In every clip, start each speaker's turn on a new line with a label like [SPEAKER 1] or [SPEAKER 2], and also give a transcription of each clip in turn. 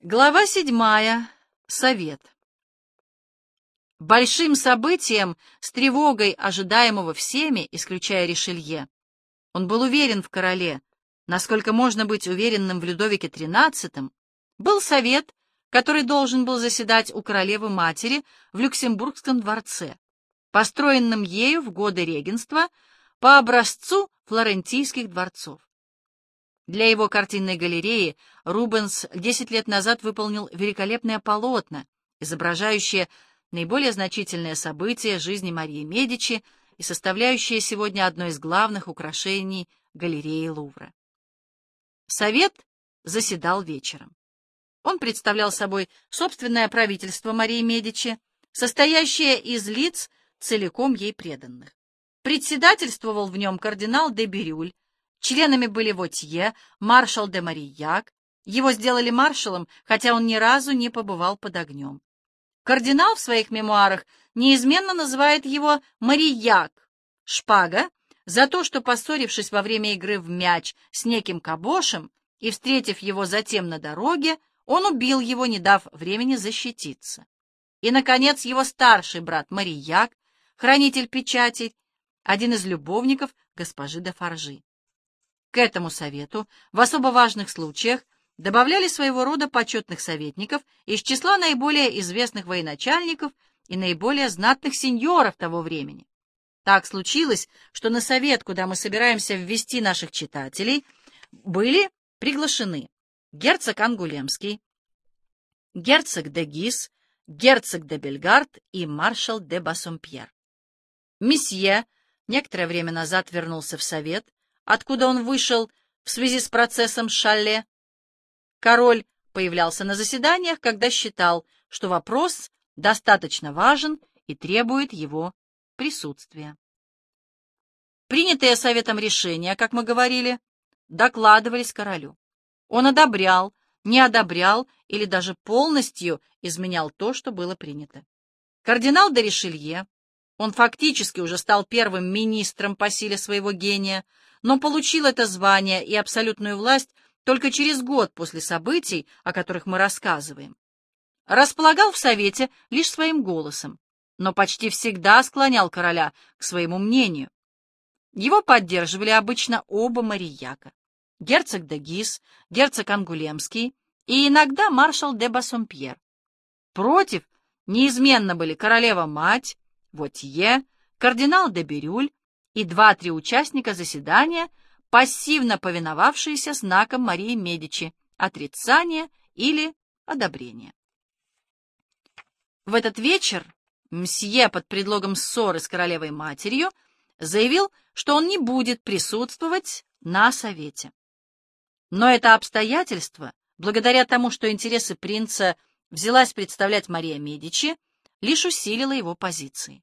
[SPEAKER 1] Глава седьмая. Совет. Большим событием, с тревогой ожидаемого всеми, исключая Ришелье, он был уверен в короле, насколько можно быть уверенным в Людовике XIII, был совет, который должен был заседать у королевы-матери в Люксембургском дворце, построенном ею в годы регенства по образцу флорентийских дворцов. Для его картинной галереи Рубенс 10 лет назад выполнил великолепное полотно, изображающее наиболее значительные события жизни Марии Медичи и составляющее сегодня одно из главных украшений галереи Лувра. Совет заседал вечером. Он представлял собой собственное правительство Марии Медичи, состоящее из лиц, целиком ей преданных. Председательствовал в нем кардинал де Бирюль, Членами были Вотье, маршал де Марияк. Его сделали маршалом, хотя он ни разу не побывал под огнем. Кардинал в своих мемуарах неизменно называет его Марияк, шпага, за то, что, поссорившись во время игры в мяч с неким кабошем и встретив его затем на дороге, он убил его, не дав времени защититься. И, наконец, его старший брат Марияк, хранитель печатей, один из любовников госпожи де Фаржи. К этому совету в особо важных случаях добавляли своего рода почетных советников из числа наиболее известных военачальников и наиболее знатных сеньоров того времени. Так случилось, что на совет, куда мы собираемся ввести наших читателей, были приглашены герцог Ангулемский, герцог де Гис, герцог де Бельгард и маршал де Бассомпьер. Месье некоторое время назад вернулся в совет, откуда он вышел в связи с процессом Шалле. Король появлялся на заседаниях, когда считал, что вопрос достаточно важен и требует его присутствия. Принятые советом решения, как мы говорили, докладывались королю. Он одобрял, не одобрял или даже полностью изменял то, что было принято. Кардинал де Ришелье, он фактически уже стал первым министром по силе своего гения, но получил это звание и абсолютную власть только через год после событий, о которых мы рассказываем. Располагал в Совете лишь своим голосом, но почти всегда склонял короля к своему мнению. Его поддерживали обычно оба Марияка, герцог де герцог Ангулемский и иногда маршал де Бассомпьер. Против неизменно были королева-мать, Вотье, кардинал де Бирюль и два-три участника заседания, пассивно повиновавшиеся знаком Марии Медичи, отрицание или одобрение. В этот вечер мсье под предлогом ссоры с королевой-матерью заявил, что он не будет присутствовать на совете. Но это обстоятельство, благодаря тому, что интересы принца взялась представлять Мария Медичи, лишь усилило его позиции.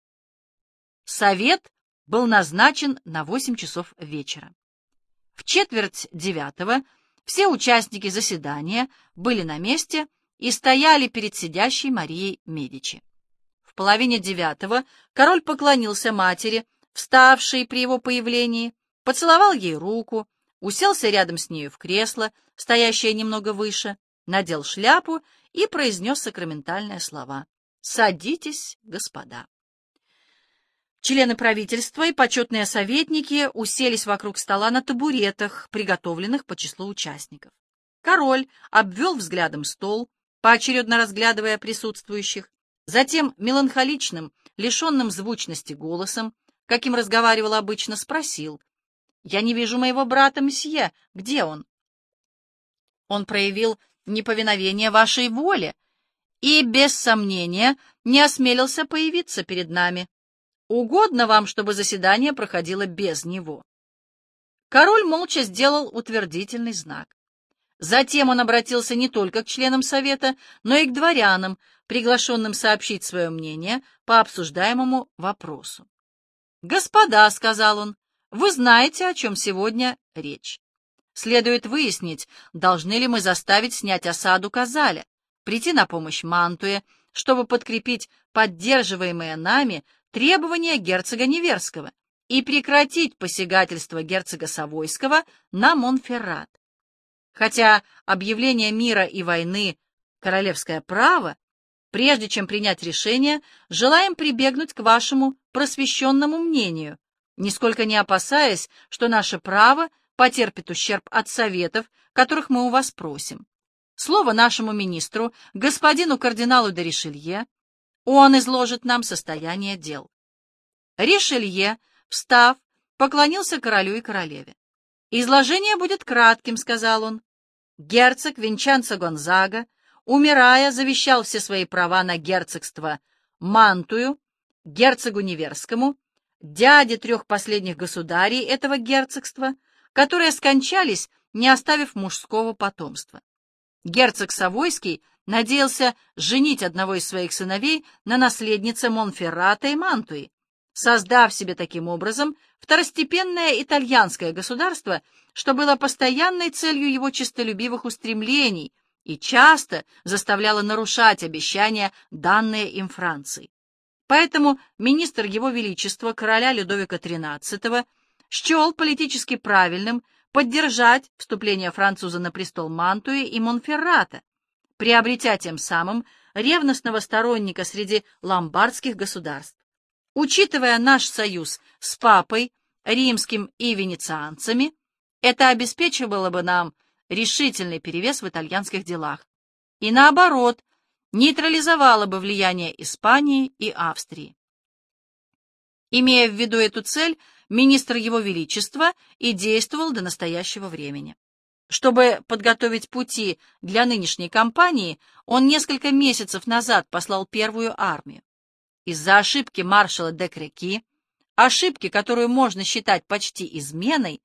[SPEAKER 1] Совет был назначен на 8 часов вечера. В четверть девятого все участники заседания были на месте и стояли перед сидящей Марией Медичи. В половине девятого король поклонился матери, вставшей при его появлении, поцеловал ей руку, уселся рядом с нею в кресло, стоящее немного выше, надел шляпу и произнес сакраментальные слова. «Садитесь, господа». Члены правительства и почетные советники уселись вокруг стола на табуретах, приготовленных по числу участников. Король обвел взглядом стол, поочередно разглядывая присутствующих, затем меланхоличным, лишенным звучности голосом, каким разговаривал обычно, спросил, «Я не вижу моего брата мсье. Где он?» Он проявил неповиновение вашей воле и, без сомнения, не осмелился появиться перед нами. Угодно вам, чтобы заседание проходило без него?» Король молча сделал утвердительный знак. Затем он обратился не только к членам Совета, но и к дворянам, приглашенным сообщить свое мнение по обсуждаемому вопросу. «Господа», — сказал он, — «вы знаете, о чем сегодня речь. Следует выяснить, должны ли мы заставить снять осаду Казаля, прийти на помощь Мантуе, чтобы подкрепить поддерживаемые нами требования герцога Неверского и прекратить посягательство герцога Савойского на Монферрат. Хотя объявление мира и войны королевское право, прежде чем принять решение, желаем прибегнуть к вашему просвещенному мнению, нисколько не опасаясь, что наше право потерпит ущерб от советов, которых мы у вас просим. Слово нашему министру, господину кардиналу де Ришелье, он изложит нам состояние дел. Ришелье, встав, поклонился королю и королеве. «Изложение будет кратким», — сказал он. Герцог Винчанцо Гонзага, умирая, завещал все свои права на герцогство Мантую, герцогу Неверскому, дяде трех последних государей этого герцогства, которые скончались, не оставив мужского потомства. Герцог Савойский надеялся женить одного из своих сыновей на наследнице Монферрата и Мантуи, создав себе таким образом второстепенное итальянское государство, что было постоянной целью его честолюбивых устремлений и часто заставляло нарушать обещания, данные им Франции. Поэтому министр Его Величества, короля Людовика XIII, счел политически правильным поддержать вступление француза на престол Мантуи и Монферрата, приобретя тем самым ревностного сторонника среди ломбардских государств. Учитывая наш союз с папой, римским и венецианцами, это обеспечивало бы нам решительный перевес в итальянских делах. И наоборот, нейтрализовало бы влияние Испании и Австрии. Имея в виду эту цель, министр Его Величества и действовал до настоящего времени. Чтобы подготовить пути для нынешней кампании, он несколько месяцев назад послал первую армию. Из-за ошибки маршала де Креки, ошибки, которую можно считать почти изменой,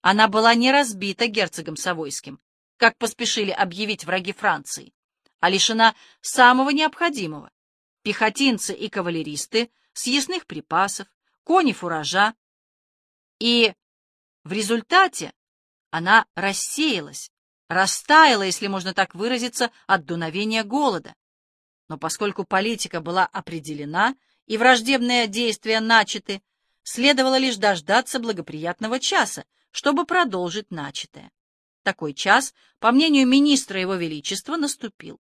[SPEAKER 1] она была не разбита герцогом Савойским, как поспешили объявить враги Франции, а лишена самого необходимого — пехотинцы и кавалеристы, съестных припасов, кони фуража. И в результате она рассеялась, растаяла, если можно так выразиться, от дуновения голода. Но поскольку политика была определена и враждебные действия начаты, следовало лишь дождаться благоприятного часа, чтобы продолжить начатое. Такой час, по мнению министра Его Величества, наступил.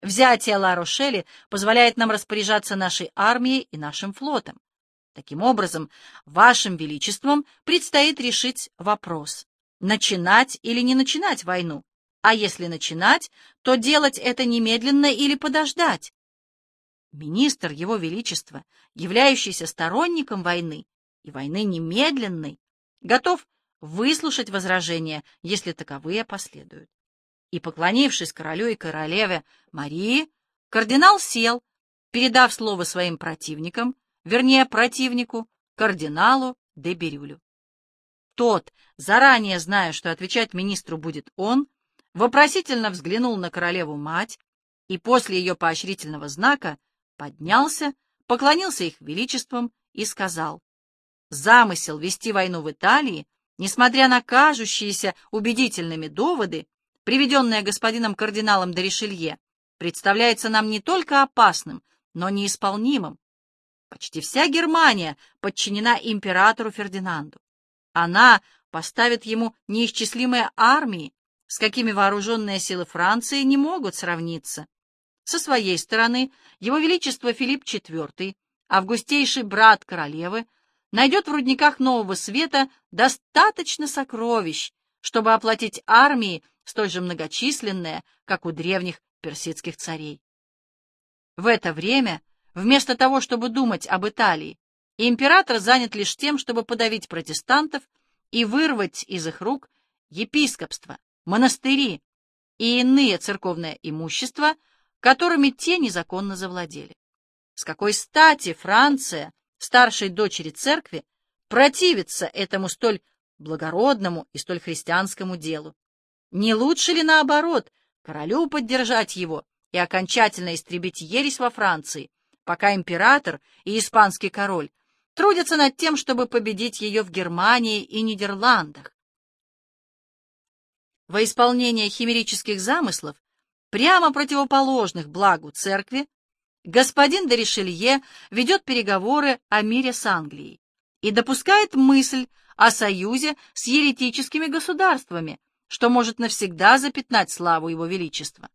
[SPEAKER 1] Взятие Ла-Рошели позволяет нам распоряжаться нашей армией и нашим флотом. Таким образом, вашим величеством предстоит решить вопрос, начинать или не начинать войну, а если начинать, то делать это немедленно или подождать. Министр Его Величества, являющийся сторонником войны и войны немедленной, готов выслушать возражения, если таковые последуют. И, поклонившись королю и королеве Марии, кардинал сел, передав слово своим противникам, вернее, противнику, кардиналу де Бирюлю. Тот, заранее зная, что отвечать министру будет он, вопросительно взглянул на королеву-мать и после ее поощрительного знака поднялся, поклонился их величеством и сказал, «Замысел вести войну в Италии, несмотря на кажущиеся убедительными доводы, приведенные господином кардиналом де Ришелье, представляется нам не только опасным, но неисполнимым. Почти вся Германия подчинена императору Фердинанду. Она поставит ему неисчислимые армии, с какими вооруженные силы Франции не могут сравниться. Со своей стороны, его величество Филипп IV, августейший брат королевы, найдет в рудниках Нового Света достаточно сокровищ, чтобы оплатить армии, столь же многочисленные, как у древних персидских царей. В это время, вместо того, чтобы думать об Италии, император занят лишь тем, чтобы подавить протестантов и вырвать из их рук епископство, монастыри и иные церковное имущество, которыми те незаконно завладели. С какой стати Франция, старшей дочери церкви, противится этому столь благородному и столь христианскому делу? Не лучше ли, наоборот, королю поддержать его и окончательно истребить ересь во Франции, пока император и испанский король трудятся над тем, чтобы победить ее в Германии и Нидерландах? во исполнение химерических замыслов, прямо противоположных благу церкви, господин де Ришелье ведет переговоры о мире с Англией и допускает мысль о союзе с еретическими государствами, что может навсегда запятнать славу его величества.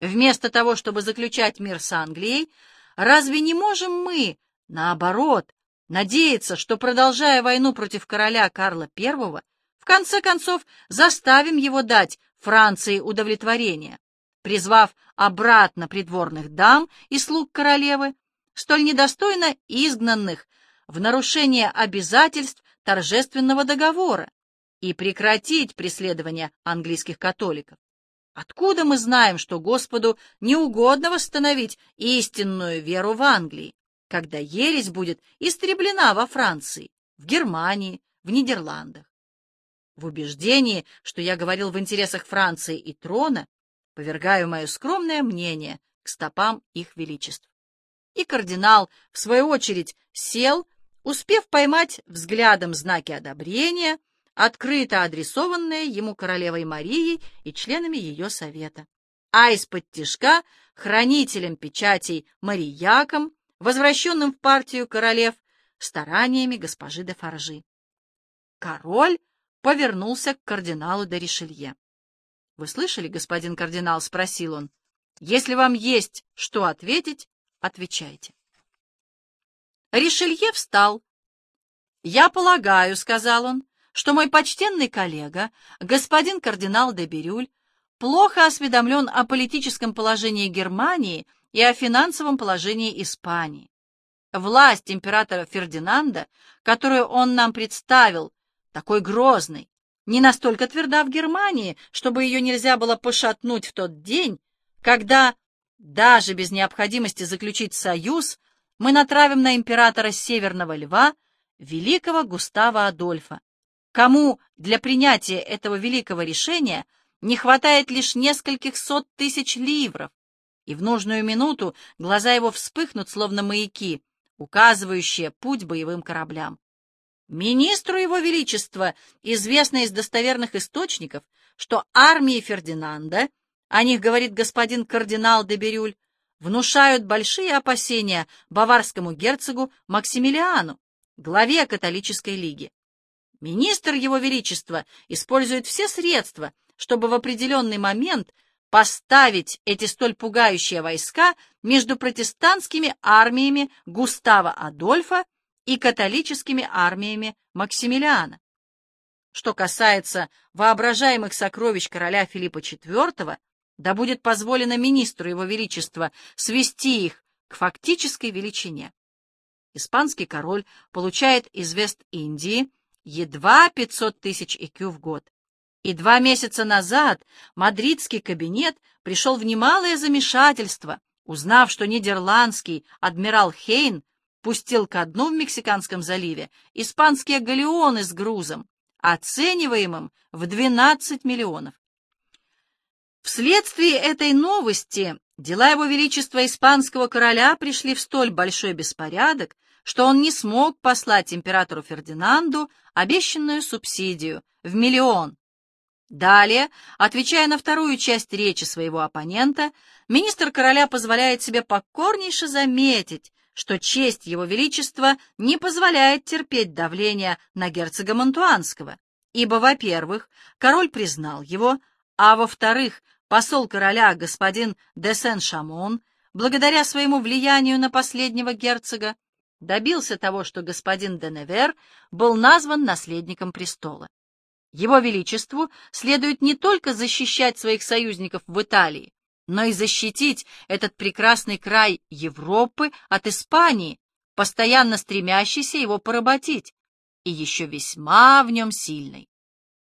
[SPEAKER 1] Вместо того, чтобы заключать мир с Англией, разве не можем мы, наоборот, надеяться, что, продолжая войну против короля Карла I, в конце концов заставим его дать Франции удовлетворение, призвав обратно придворных дам и слуг королевы, столь недостойно изгнанных в нарушение обязательств торжественного договора, и прекратить преследование английских католиков. Откуда мы знаем, что Господу не угодно восстановить истинную веру в Англии, когда ересь будет истреблена во Франции, в Германии, в Нидерландах? В убеждении, что я говорил в интересах Франции и трона, повергаю мое скромное мнение к стопам их величеств. И кардинал, в свою очередь, сел, успев поймать взглядом знаки одобрения, открыто адресованные ему королевой Марией и членами ее совета, а из-под тишка хранителем печатей Марияком, возвращенным в партию королев, стараниями госпожи де Фаржи. Король повернулся к кардиналу де Ришелье. — Вы слышали, господин кардинал? — спросил он. — Если вам есть что ответить, отвечайте. Ришелье встал. — Я полагаю, — сказал он, — что мой почтенный коллега, господин кардинал де Бирюль, плохо осведомлен о политическом положении Германии и о финансовом положении Испании. Власть императора Фердинанда, которую он нам представил, такой грозной, не настолько тверда в Германии, чтобы ее нельзя было пошатнуть в тот день, когда, даже без необходимости заключить союз, мы натравим на императора Северного Льва великого Густава Адольфа, кому для принятия этого великого решения не хватает лишь нескольких сот тысяч ливров, и в нужную минуту глаза его вспыхнут, словно маяки, указывающие путь боевым кораблям. Министру Его Величества известно из достоверных источников, что армии Фердинанда, о них говорит господин кардинал де Бирюль, внушают большие опасения баварскому герцогу Максимилиану, главе католической лиги. Министр Его Величества использует все средства, чтобы в определенный момент поставить эти столь пугающие войска между протестантскими армиями Густава Адольфа и католическими армиями Максимилиана. Что касается воображаемых сокровищ короля Филиппа IV, да будет позволено министру его величества свести их к фактической величине. Испанский король получает из Вест-Индии едва 500 тысяч икю в год. И два месяца назад мадридский кабинет пришел в немалое замешательство, узнав, что нидерландский адмирал Хейн пустил ко дну в Мексиканском заливе испанские галеоны с грузом, оцениваемым в 12 миллионов. Вследствие этой новости дела его величества испанского короля пришли в столь большой беспорядок, что он не смог послать императору Фердинанду обещанную субсидию в миллион. Далее, отвечая на вторую часть речи своего оппонента, министр короля позволяет себе покорнейше заметить, что честь его величества не позволяет терпеть давление на герцога Монтуанского, ибо, во-первых, король признал его, а во-вторых, посол короля господин де Сен-Шамон, благодаря своему влиянию на последнего герцога, добился того, что господин де Невер был назван наследником престола. Его Величеству следует не только защищать своих союзников в Италии, но и защитить этот прекрасный край Европы от Испании, постоянно стремящейся его поработить, и еще весьма в нем сильной.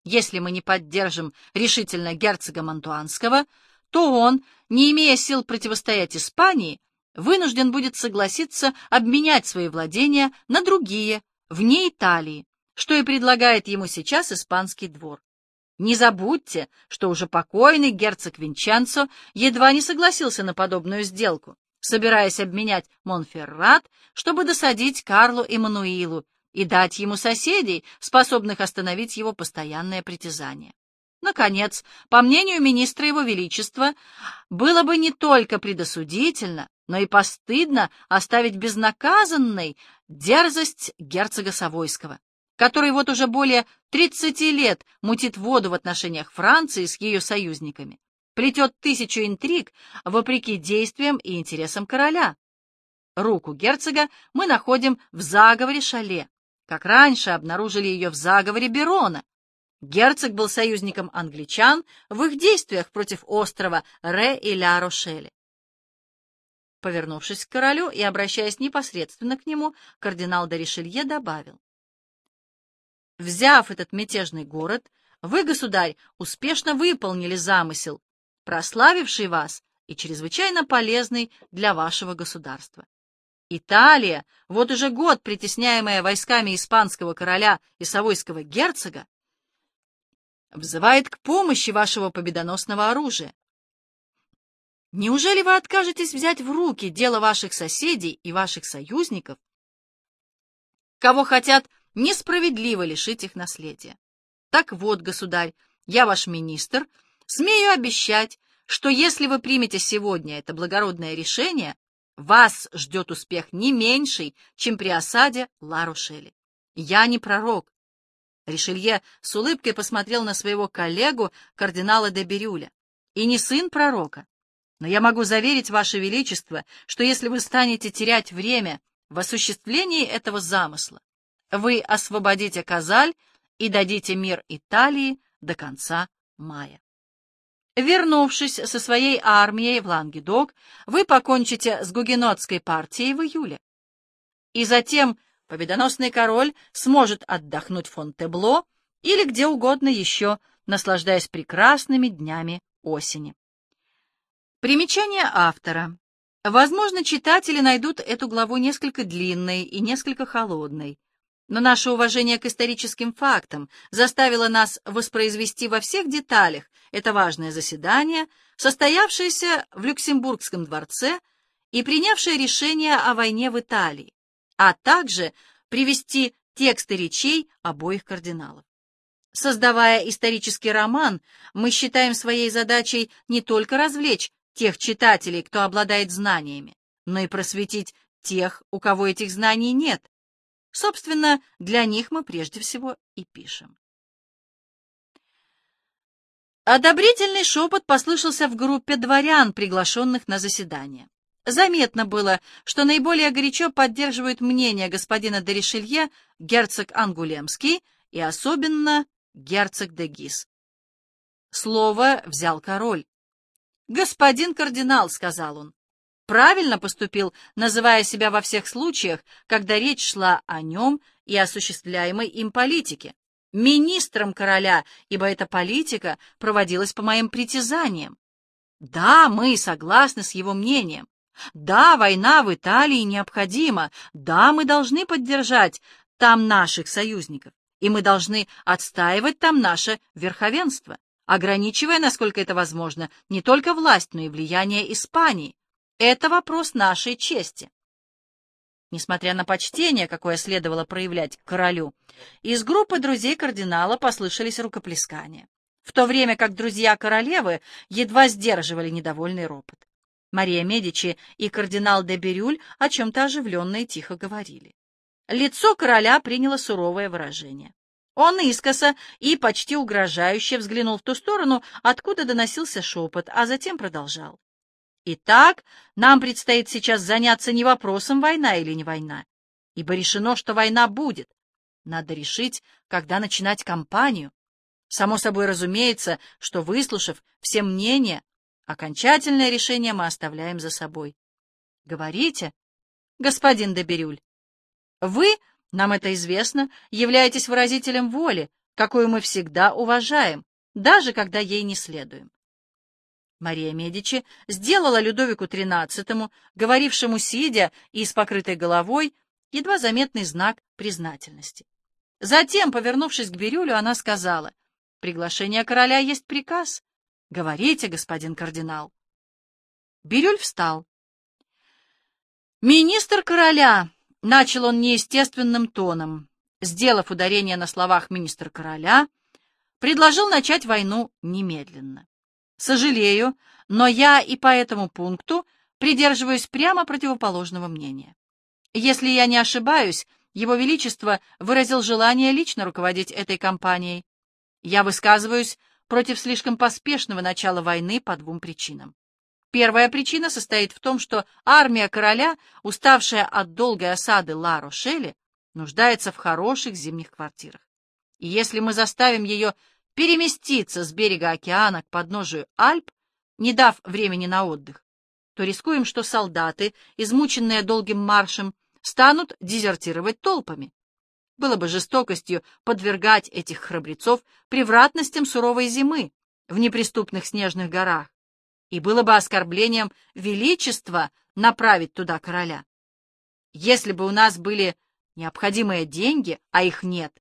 [SPEAKER 1] Если мы не поддержим решительно герцога Монтуанского, то он, не имея сил противостоять Испании, вынужден будет согласиться обменять свои владения на другие, вне Италии, что и предлагает ему сейчас испанский двор. Не забудьте, что уже покойный герцог Винчанцо едва не согласился на подобную сделку, собираясь обменять Монферрат, чтобы досадить Карлу Эммануилу и дать ему соседей, способных остановить его постоянное притязание. Наконец, по мнению министра Его Величества, было бы не только предосудительно, но и постыдно оставить безнаказанной дерзость герцога Савойского который вот уже более 30 лет мутит воду в отношениях Франции с ее союзниками, плетет тысячу интриг вопреки действиям и интересам короля. Руку герцога мы находим в заговоре Шале, как раньше обнаружили ее в заговоре Берона. Герцог был союзником англичан в их действиях против острова Ре и Ля-Рошеля. Повернувшись к королю и обращаясь непосредственно к нему, кардинал де добавил. «Взяв этот мятежный город, вы, государь, успешно выполнили замысел, прославивший вас и чрезвычайно полезный для вашего государства. Италия, вот уже год притесняемая войсками испанского короля и савойского герцога, взывает к помощи вашего победоносного оружия. Неужели вы откажетесь взять в руки дело ваших соседей и ваших союзников, кого хотят несправедливо лишить их наследия? Так вот, государь, я ваш министр, смею обещать, что если вы примете сегодня это благородное решение, вас ждет успех не меньший, чем при осаде Ла-Рушели. Я не пророк. Ришелье с улыбкой посмотрел на своего коллегу, кардинала де Бирюля. И не сын пророка. Но я могу заверить, Ваше Величество, что если вы станете терять время в осуществлении этого замысла, вы освободите Казаль и дадите мир Италии до конца мая. Вернувшись со своей армией в Лангедок, вы покончите с гугенотской партией в июле. И затем победоносный король сможет отдохнуть в Фонтебло или где угодно еще, наслаждаясь прекрасными днями осени. Примечание автора. Возможно, читатели найдут эту главу несколько длинной и несколько холодной, но наше уважение к историческим фактам заставило нас воспроизвести во всех деталях это важное заседание, состоявшееся в Люксембургском дворце и принявшее решение о войне в Италии, а также привести тексты речей обоих кардиналов. Создавая исторический роман, мы считаем своей задачей не только развлечь тех читателей, кто обладает знаниями, но и просветить тех, у кого этих знаний нет. Собственно, для них мы прежде всего и пишем. Одобрительный шепот послышался в группе дворян, приглашенных на заседание. Заметно было, что наиболее горячо поддерживают мнение господина де Ришелье герцог Ангулемский и особенно герцог де Гис. Слово взял король. «Господин кардинал», — сказал он, — правильно поступил, называя себя во всех случаях, когда речь шла о нем и осуществляемой им политике, министром короля, ибо эта политика проводилась по моим притязаниям. Да, мы согласны с его мнением. Да, война в Италии необходима. Да, мы должны поддержать там наших союзников, и мы должны отстаивать там наше верховенство ограничивая, насколько это возможно, не только власть, но и влияние Испании. Это вопрос нашей чести. Несмотря на почтение, какое следовало проявлять к королю, из группы друзей кардинала послышались рукоплескания, в то время как друзья королевы едва сдерживали недовольный ропот. Мария Медичи и кардинал де Бирюль о чем-то оживленно и тихо говорили. Лицо короля приняло суровое выражение. Он искоса и почти угрожающе взглянул в ту сторону, откуда доносился шепот, а затем продолжал. «Итак, нам предстоит сейчас заняться не вопросом, война или не война, ибо решено, что война будет. Надо решить, когда начинать кампанию. Само собой разумеется, что, выслушав все мнения, окончательное решение мы оставляем за собой. Говорите, господин Доберюль, вы нам это известно, являетесь выразителем воли, какую мы всегда уважаем, даже когда ей не следуем. Мария Медичи сделала Людовику XIII, говорившему сидя и с покрытой головой, едва заметный знак признательности. Затем, повернувшись к Бирюлю, она сказала, «Приглашение короля есть приказ. Говорите, господин кардинал». Бирюль встал. «Министр короля!» Начал он неестественным тоном, сделав ударение на словах министра короля, предложил начать войну немедленно. Сожалею, но я и по этому пункту придерживаюсь прямо противоположного мнения. Если я не ошибаюсь, Его Величество выразил желание лично руководить этой кампанией. Я высказываюсь против слишком поспешного начала войны по двум причинам. Первая причина состоит в том, что армия короля, уставшая от долгой осады Ла-Рошеля, нуждается в хороших зимних квартирах. И если мы заставим ее переместиться с берега океана к подножию Альп, не дав времени на отдых, то рискуем, что солдаты, измученные долгим маршем, станут дезертировать толпами. Было бы жестокостью подвергать этих храбрецов превратностям суровой зимы в неприступных снежных горах, и было бы оскорблением величества направить туда короля. Если бы у нас были необходимые деньги, а их нет,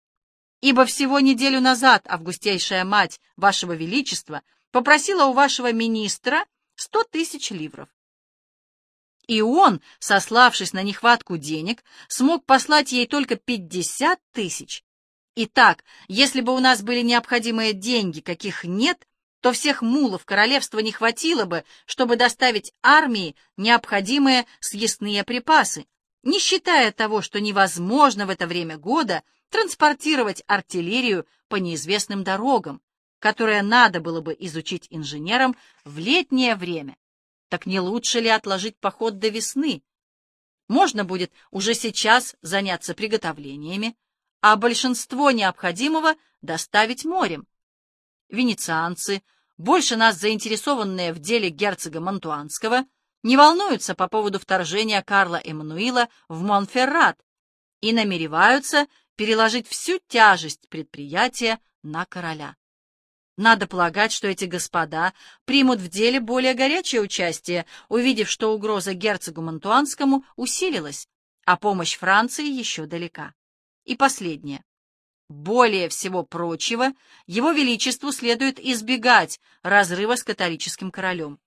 [SPEAKER 1] ибо всего неделю назад августейшая мать вашего величества попросила у вашего министра сто тысяч ливров. И он, сославшись на нехватку денег, смог послать ей только пятьдесят тысяч. Итак, если бы у нас были необходимые деньги, каких нет, то всех мулов королевства не хватило бы, чтобы доставить армии необходимые съестные припасы, не считая того, что невозможно в это время года транспортировать артиллерию по неизвестным дорогам, которые надо было бы изучить инженерам в летнее время. Так не лучше ли отложить поход до весны? Можно будет уже сейчас заняться приготовлениями, а большинство необходимого доставить морем. Венецианцы, больше нас заинтересованные в деле герцога Монтуанского, не волнуются по поводу вторжения Карла Эммануила в Монферрат и намереваются переложить всю тяжесть предприятия на короля. Надо полагать, что эти господа примут в деле более горячее участие, увидев, что угроза герцогу Монтуанскому усилилась, а помощь Франции еще далека. И последнее. Более всего прочего, его величеству следует избегать разрыва с католическим королем.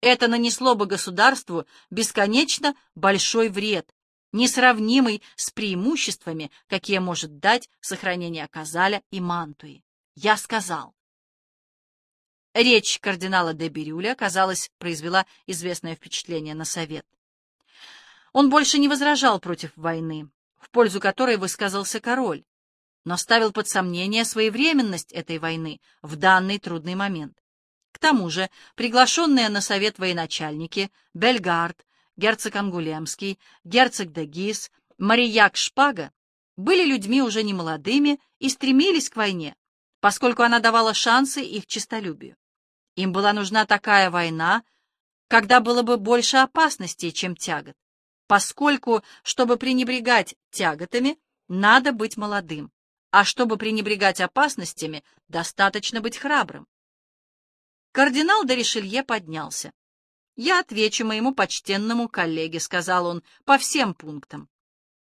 [SPEAKER 1] Это нанесло бы государству бесконечно большой вред, несравнимый с преимуществами, какие может дать сохранение Казаля и Мантуи. Я сказал. Речь кардинала де Бирюля, казалось, произвела известное впечатление на совет. Он больше не возражал против войны, в пользу которой высказался король, но ставил под сомнение своевременность этой войны в данный трудный момент. К тому же приглашенные на совет военачальники Бельгард, герцог Ангулемский, герцог де Гис, Марияк Шпага были людьми уже немолодыми и стремились к войне, поскольку она давала шансы их честолюбию. Им была нужна такая война, когда было бы больше опасностей, чем тягот, поскольку, чтобы пренебрегать тяготами, надо быть молодым, а чтобы пренебрегать опасностями, достаточно быть храбрым. Кардинал де Ришелье поднялся. «Я отвечу моему почтенному коллеге», — сказал он, — «по всем пунктам».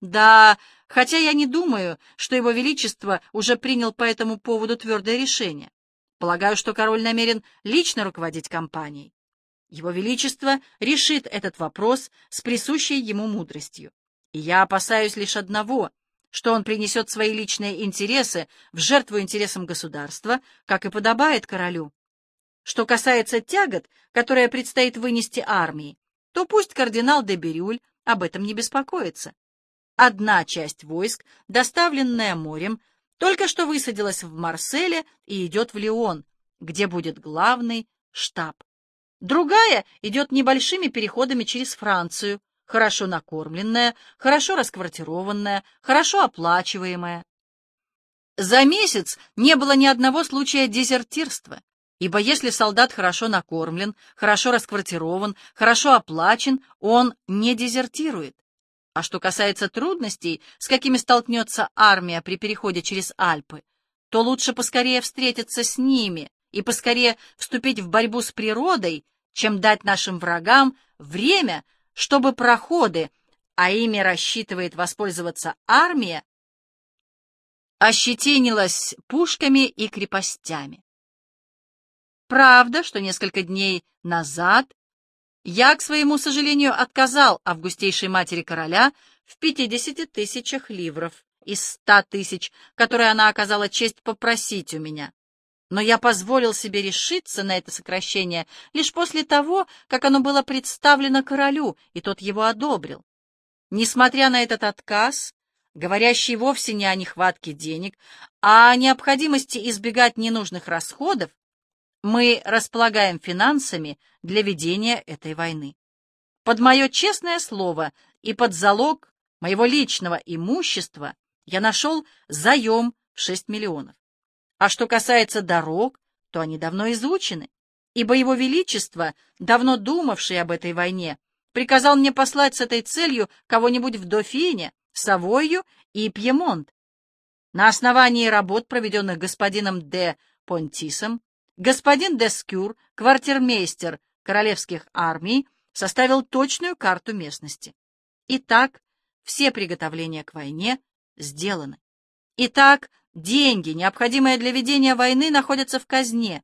[SPEAKER 1] «Да, хотя я не думаю, что его величество уже принял по этому поводу твердое решение. Полагаю, что король намерен лично руководить кампанией. Его величество решит этот вопрос с присущей ему мудростью. И я опасаюсь лишь одного, что он принесет свои личные интересы в жертву интересам государства, как и подобает королю. Что касается тягот, которые предстоит вынести армии, то пусть кардинал де Бирюль об этом не беспокоится. Одна часть войск, доставленная морем, только что высадилась в Марселе и идет в Лион, где будет главный штаб. Другая идет небольшими переходами через Францию, хорошо накормленная, хорошо расквартированная, хорошо оплачиваемая. За месяц не было ни одного случая дезертирства, Ибо если солдат хорошо накормлен, хорошо расквартирован, хорошо оплачен, он не дезертирует. А что касается трудностей, с какими столкнется армия при переходе через Альпы, то лучше поскорее встретиться с ними и поскорее вступить в борьбу с природой, чем дать нашим врагам время, чтобы проходы, а ими рассчитывает воспользоваться армия, ощетинилась пушками и крепостями. Правда, что несколько дней назад я, к своему сожалению, отказал августейшей матери короля в 50 тысячах ливров из 100 тысяч, которые она оказала честь попросить у меня. Но я позволил себе решиться на это сокращение лишь после того, как оно было представлено королю, и тот его одобрил. Несмотря на этот отказ, говорящий вовсе не о нехватке денег, а о необходимости избегать ненужных расходов, Мы располагаем финансами для ведения этой войны. Под мое честное слово и под залог моего личного имущества я нашел заем в 6 миллионов. А что касается дорог, то они давно изучены, ибо Его Величество, давно думавший об этой войне, приказал мне послать с этой целью кого-нибудь в Дофине, Савойю и Пьемонт. На основании работ, проведенных господином де Понтисом, господин де Скюр, квартирмейстер королевских армий, составил точную карту местности. Итак, все приготовления к войне сделаны. Итак, деньги, необходимые для ведения войны, находятся в казне.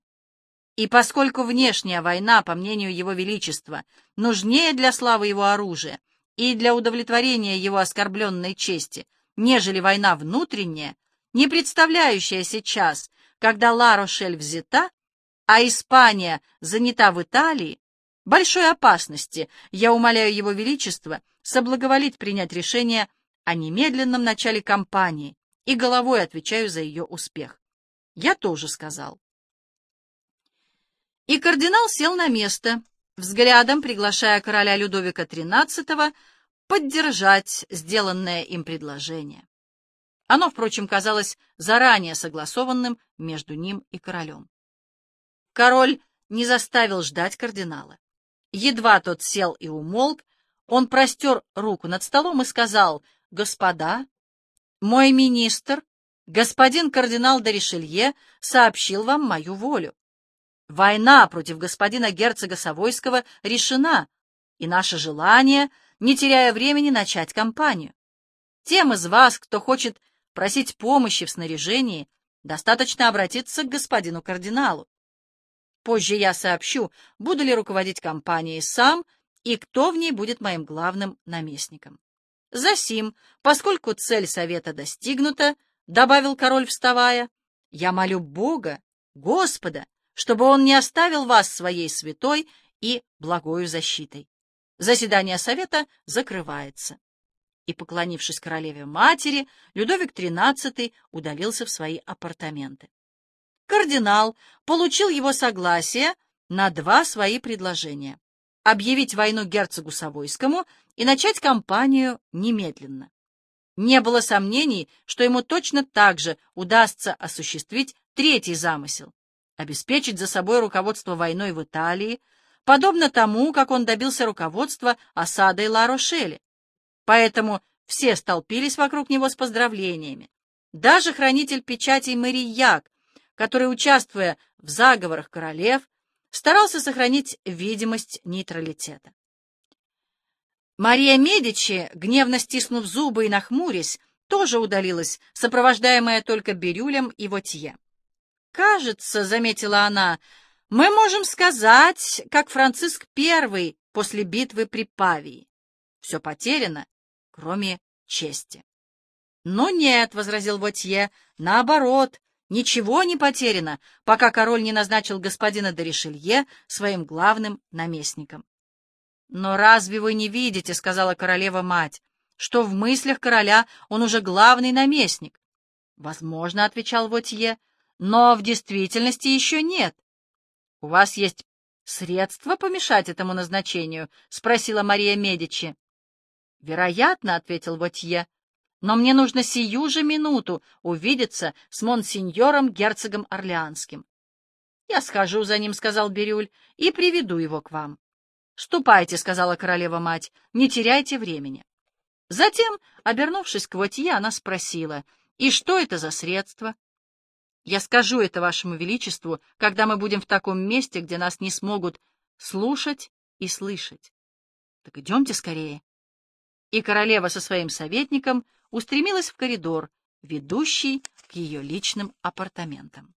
[SPEAKER 1] И поскольку внешняя война, по мнению Его Величества, нужнее для славы его оружия и для удовлетворения его оскорбленной чести, нежели война внутренняя, не представляющая сейчас, когда Ла-Рошель взята, а Испания занята в Италии, большой опасности, я умоляю Его Величество соблаговолить принять решение о немедленном начале кампании и головой отвечаю за ее успех. Я тоже сказал. И кардинал сел на место, взглядом приглашая короля Людовика XIII поддержать сделанное им предложение. Оно, впрочем, казалось заранее согласованным между ним и королем. Король не заставил ждать кардинала. Едва тот сел и умолк, он простер руку над столом и сказал, «Господа, мой министр, господин кардинал де Ришелье, сообщил вам мою волю. Война против господина герцога Савойского решена, и наше желание, не теряя времени, начать кампанию. Тем из вас, кто хочет просить помощи в снаряжении, достаточно обратиться к господину кардиналу. Позже я сообщу, буду ли руководить кампанией сам и кто в ней будет моим главным наместником. Засим, поскольку цель совета достигнута, добавил король, вставая, я молю Бога, Господа, чтобы он не оставил вас своей святой и благою защитой. Заседание совета закрывается. И, поклонившись королеве-матери, Людовик XIII удалился в свои апартаменты. Кардинал получил его согласие на два свои предложения — объявить войну герцогу Савойскому и начать кампанию немедленно. Не было сомнений, что ему точно так же удастся осуществить третий замысел — обеспечить за собой руководство войной в Италии, подобно тому, как он добился руководства осадой Ла-Рошеля. Поэтому все столпились вокруг него с поздравлениями. Даже хранитель печатей Марияк, который, участвуя в заговорах королев, старался сохранить видимость нейтралитета. Мария Медичи, гневно стиснув зубы и нахмурясь, тоже удалилась, сопровождаемая только Бирюлем и Вотье. «Кажется, — заметила она, — мы можем сказать, как Франциск I после битвы при Павии. Все потеряно, кроме чести». «Но нет, — возразил Вотье, — наоборот, Ничего не потеряно, пока король не назначил господина де Ришелье своим главным наместником. «Но разве вы не видите, — сказала королева-мать, — что в мыслях короля он уже главный наместник?» «Возможно, — отвечал Вотье, — но в действительности еще нет. У вас есть средства помешать этому назначению?» — спросила Мария Медичи. «Вероятно, — ответил Вотье, — но мне нужно сию же минуту увидеться с монсеньором герцогом Орлеанским. — Я схожу за ним, — сказал Бирюль, — и приведу его к вам. — Ступайте, — сказала королева-мать, — не теряйте времени. Затем, обернувшись к Вотье, она спросила, — и что это за средство? — Я скажу это вашему величеству, когда мы будем в таком месте, где нас не смогут слушать и слышать. Так идемте скорее. И королева со своим советником — устремилась в коридор, ведущий к ее личным апартаментам.